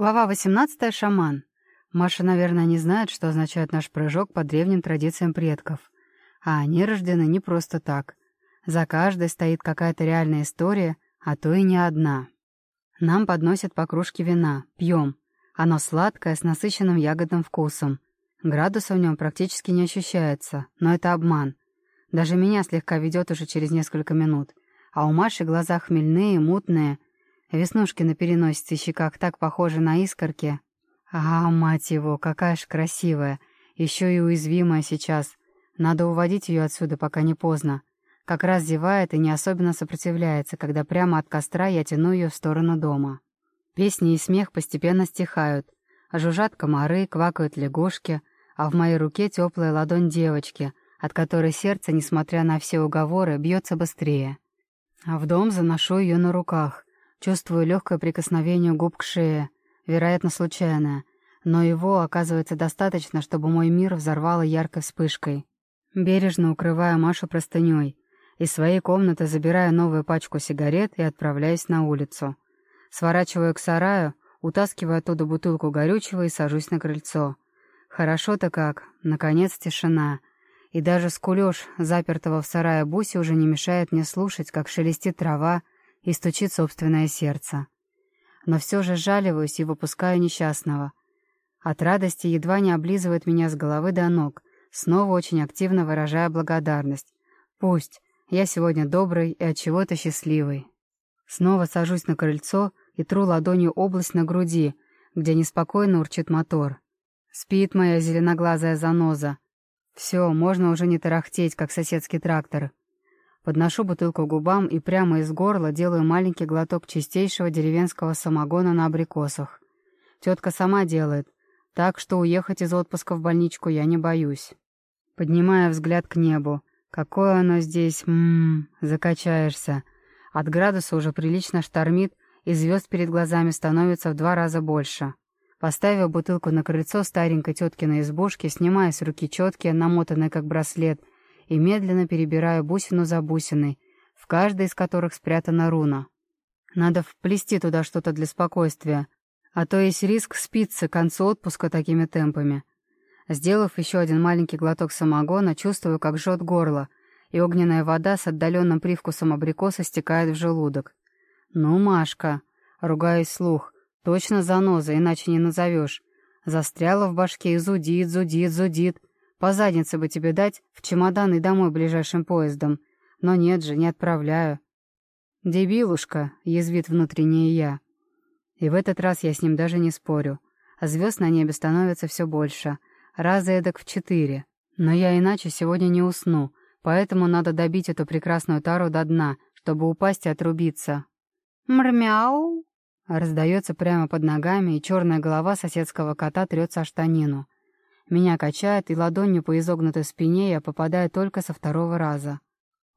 Глава 18. Шаман. Маша, наверное, не знает, что означает наш прыжок по древним традициям предков. А они рождены не просто так. За каждой стоит какая-то реальная история, а то и не одна. Нам подносят по кружке вина, пьем. Оно сладкое, с насыщенным ягодным вкусом. Градуса в нем практически не ощущается, но это обман. Даже меня слегка ведет уже через несколько минут. А у Маши глаза хмельные, мутные — Веснушки на переносице и щеках так похожи на искорки. А, мать его, какая ж красивая. Еще и уязвимая сейчас. Надо уводить ее отсюда, пока не поздно. Как раз зевает и не особенно сопротивляется, когда прямо от костра я тяну ее в сторону дома. Песни и смех постепенно стихают. Жужжат комары, квакают лягушки, а в моей руке теплая ладонь девочки, от которой сердце, несмотря на все уговоры, бьется быстрее. А в дом заношу ее на руках — Чувствую легкое прикосновение губ к шее, вероятно, случайное, но его оказывается достаточно, чтобы мой мир взорвало яркой вспышкой. Бережно укрывая Машу простыней, из своей комнаты забираю новую пачку сигарет и отправляюсь на улицу. Сворачиваю к сараю, утаскиваю оттуда бутылку горючего и сажусь на крыльцо. Хорошо-то как, наконец тишина. И даже скулёж запертого в сарае Буси уже не мешает мне слушать, как шелестит трава, и стучит собственное сердце. Но все же жаливаюсь и выпускаю несчастного. От радости едва не облизывает меня с головы до ног, снова очень активно выражая благодарность. Пусть, я сегодня добрый и от чего-то счастливый. Снова сажусь на крыльцо и тру ладонью область на груди, где неспокойно урчит мотор. Спит моя зеленоглазая заноза. Все, можно уже не тарахтеть, как соседский трактор. Подношу бутылку губам и прямо из горла делаю маленький глоток чистейшего деревенского самогона на абрикосах. Тетка сама делает, так что уехать из отпуска в больничку я не боюсь. Поднимая взгляд к небу. Какое оно здесь, ммм, закачаешься. От градуса уже прилично штормит, и звезд перед глазами становится в два раза больше. Поставив бутылку на крыльцо старенькой теткиной избушки, снимая с руки четки, намотанные как браслет, и медленно перебираю бусину за бусиной, в каждой из которых спрятана руна. Надо вплести туда что-то для спокойствия, а то есть риск спиться к концу отпуска такими темпами. Сделав еще один маленький глоток самогона, чувствую, как жжет горло, и огненная вода с отдаленным привкусом абрикоса стекает в желудок. «Ну, Машка!» — ругаюсь слух. «Точно заноза, иначе не назовешь. Застряла в башке и зудит, зудит, зудит. По заднице бы тебе дать в чемодан и домой ближайшим поездом. Но нет же, не отправляю. «Дебилушка», — язвит внутреннее «я». И в этот раз я с ним даже не спорю. Звезд на небе становится все больше. Раза эдак в четыре. Но я иначе сегодня не усну, поэтому надо добить эту прекрасную тару до дна, чтобы упасть и отрубиться. «Мрмяу!» Раздается прямо под ногами, и черная голова соседского кота трется о штанину. Меня качает, и ладонью по изогнутой спине я попадаю только со второго раза.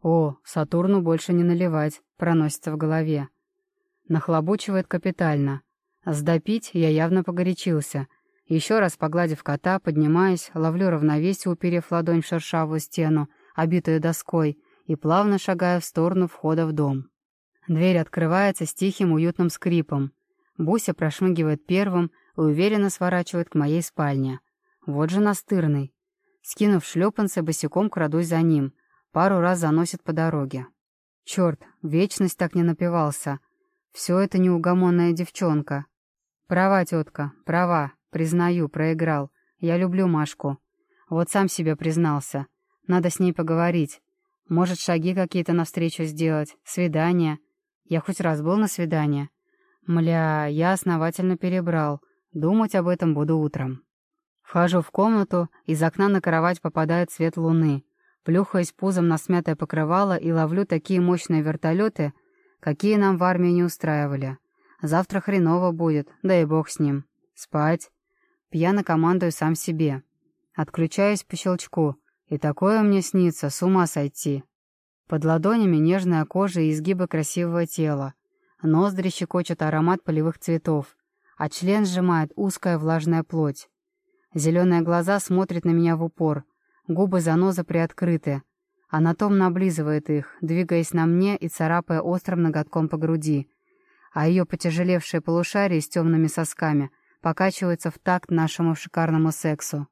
«О, Сатурну больше не наливать», — проносится в голове. Нахлобучивает капитально. Сдопить я явно погорячился. Еще раз погладив кота, поднимаюсь, ловлю равновесие, уперев ладонь в шершавую стену, обитую доской, и плавно шагаю в сторону входа в дом. Дверь открывается с тихим уютным скрипом. Буся прошмыгивает первым и уверенно сворачивает к моей спальне. Вот же настырный. Скинув шлепанцы, босиком крадусь за ним. Пару раз заносит по дороге. Черт, вечность так не напивался. Все это неугомонная девчонка. Права, тетка, права. Признаю, проиграл. Я люблю Машку. Вот сам себе признался. Надо с ней поговорить. Может, шаги какие-то навстречу сделать. Свидание. Я хоть раз был на свидание. Мля, я основательно перебрал. Думать об этом буду утром. Вхожу в комнату, из окна на кровать попадает свет луны. Плюхаясь пузом на смятое покрывало и ловлю такие мощные вертолеты, какие нам в армии не устраивали. Завтра хреново будет, да и бог с ним. Спать. Пьяно командую сам себе. Отключаюсь по щелчку. И такое мне снится, с ума сойти. Под ладонями нежная кожа и изгибы красивого тела. Ноздри щекочет аромат полевых цветов, а член сжимает узкая влажная плоть. Зеленые глаза смотрят на меня в упор, губы заноза приоткрыты. Она томно облизывает их, двигаясь на мне и царапая острым ноготком по груди. а ее потяжелевшее полушарие с темными сосками покачивается в такт нашему шикарному сексу.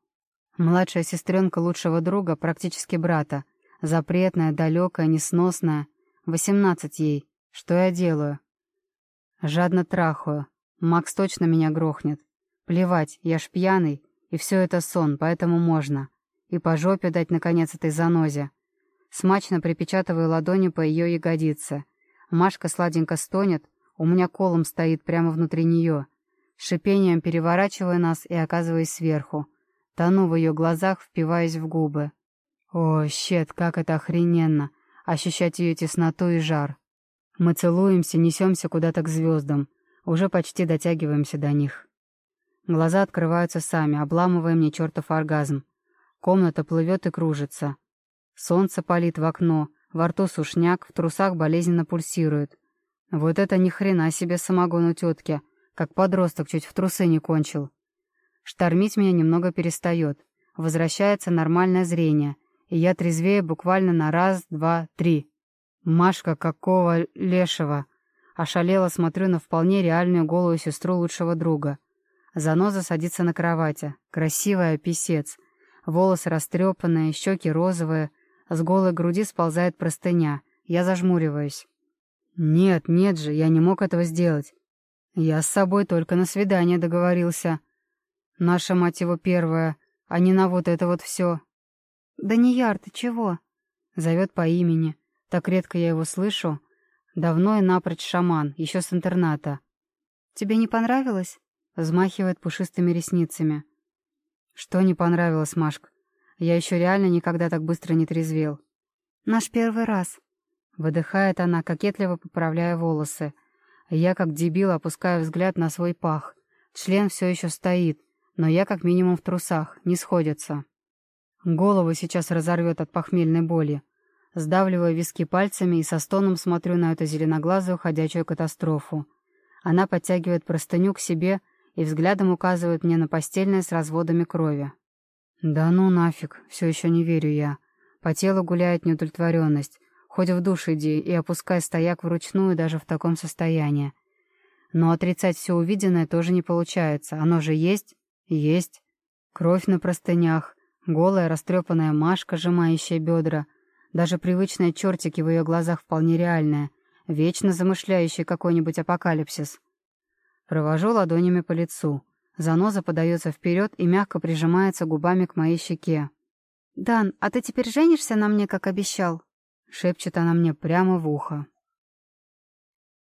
Младшая сестренка лучшего друга, практически брата, запретная, далекая, несносная, восемнадцать ей. Что я делаю? Жадно трахаю. Макс точно меня грохнет. Плевать, я ж пьяный, и все это сон, поэтому можно. И по жопе дать, наконец, этой занозе. Смачно припечатываю ладони по ее ягодице. Машка сладенько стонет, у меня колом стоит прямо внутри нее. Шипением переворачивая нас и оказываясь сверху. Тону в ее глазах, впиваясь в губы. О, щет, как это охрененно! Ощущать ее тесноту и жар. Мы целуемся, несемся куда-то к звездам. Уже почти дотягиваемся до них. Глаза открываются сами, обламывая мне чертов оргазм. Комната плывет и кружится. Солнце палит в окно, во рту сушняк, в трусах болезненно пульсирует. Вот это ни хрена себе самогон у тетки, как подросток чуть в трусы не кончил. Штормить меня немного перестает. Возвращается нормальное зрение, и я трезвее буквально на раз, два, три. Машка, какого лешего! Ошалело смотрю на вполне реальную голую сестру лучшего друга. Заноза садится на кровати. Красивая писец. Волосы растрепанные, щеки розовые. С голой груди сползает простыня. Я зажмуриваюсь. «Нет, нет же, я не мог этого сделать. Я с собой только на свидание договорился. Наша, мать его, первая, а не на вот это вот все. «Данияр, ты чего?» Зовет по имени. Так редко я его слышу. Давно и напрочь шаман, еще с интерната. «Тебе не понравилось?» Взмахивает пушистыми ресницами. «Что не понравилось, Машка? Я еще реально никогда так быстро не трезвел». «Наш первый раз». Выдыхает она, кокетливо поправляя волосы. Я, как дебил, опускаю взгляд на свой пах. Член все еще стоит, но я как минимум в трусах, не сходится. Голову сейчас разорвет от похмельной боли. Сдавливаю виски пальцами и со стоном смотрю на эту зеленоглазую ходячую катастрофу. Она подтягивает простыню к себе и взглядом указывает мне на постельное с разводами крови. «Да ну нафиг, все еще не верю я. По телу гуляет неудовлетворенность. Хоть в душ иди и опускай стояк вручную даже в таком состоянии. Но отрицать все увиденное тоже не получается. Оно же есть? Есть. Кровь на простынях, голая растрепанная Машка, сжимающая бедра. Даже привычные чертики в ее глазах вполне реальные, вечно замышляющие какой-нибудь апокалипсис. Провожу ладонями по лицу. Заноза подается вперед и мягко прижимается губами к моей щеке. «Дан, а ты теперь женишься на мне, как обещал?» Шепчет она мне прямо в ухо.